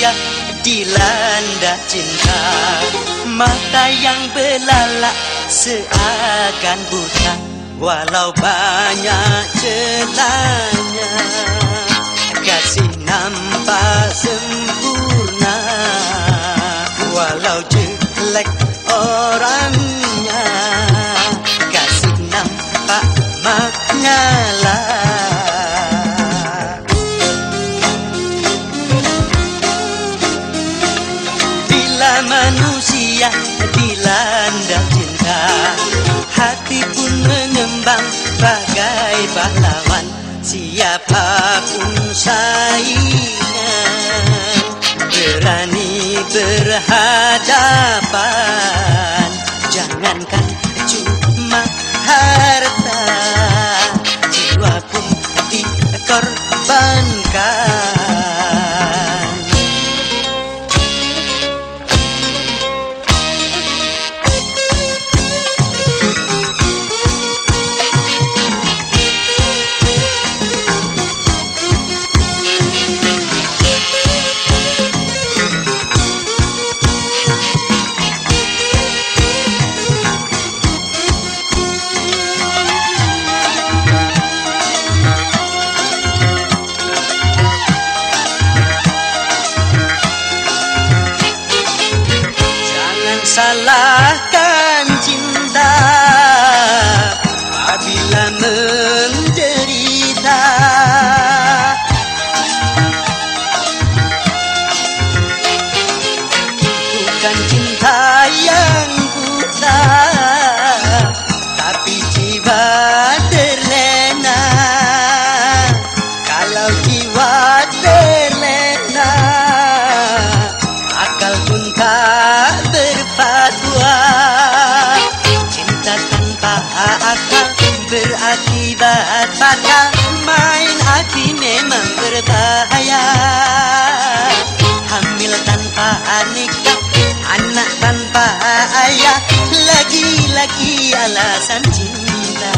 manusia dilanda cinta. Mata yang belalak seakan buta Walau banyak celahnya. Kasih nampak sempurna Walau jelek orangnya manusia dilanda cinta. Hati pun mengembang bagai pahlawan. Siapa pun saingan. Berani berhadapan. Jangankan cuma harta. Jiwa pun dikorbankan salahkan berakibat fatal Main hati memang berbahaya? Hamil tanpa nikah Anak tanpa ayah Lagi-lagi alasan cinta.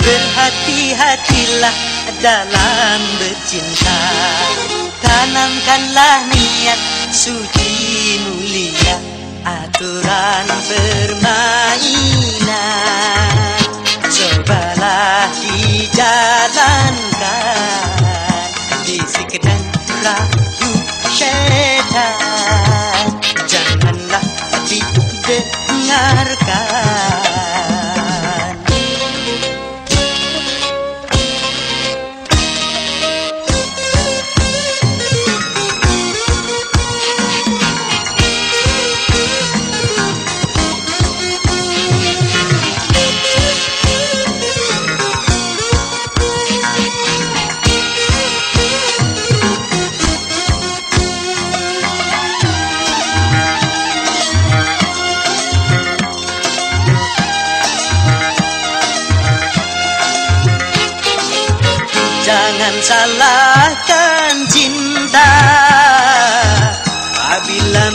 Berhati-hatilah dalam bercinta. Tanamkanlah niat suci Aturan permainan Jangan salahkan cinta. Apabila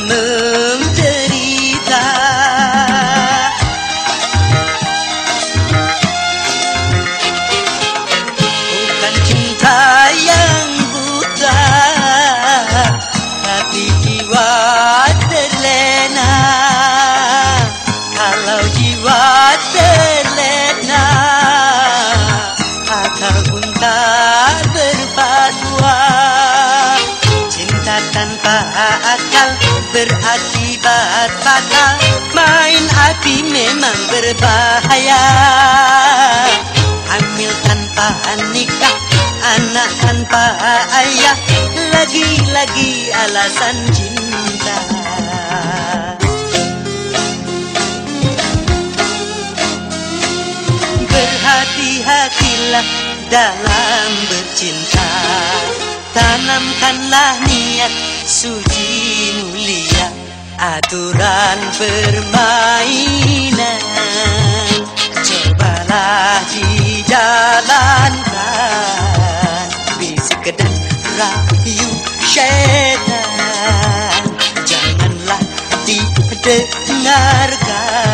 tanpa akal berakibat fatal Main api memang berbahaya. Hamil tanpa nikah Anak tanpa ayah. Lagi-lagi alasan cinta. Berhati-hatilah dalam bercinta. Tanamkanlah niat suci mulia Aturan permainan. Cobalah dijalankan Bisik dan rayu syaitan. Janganlah didengarkan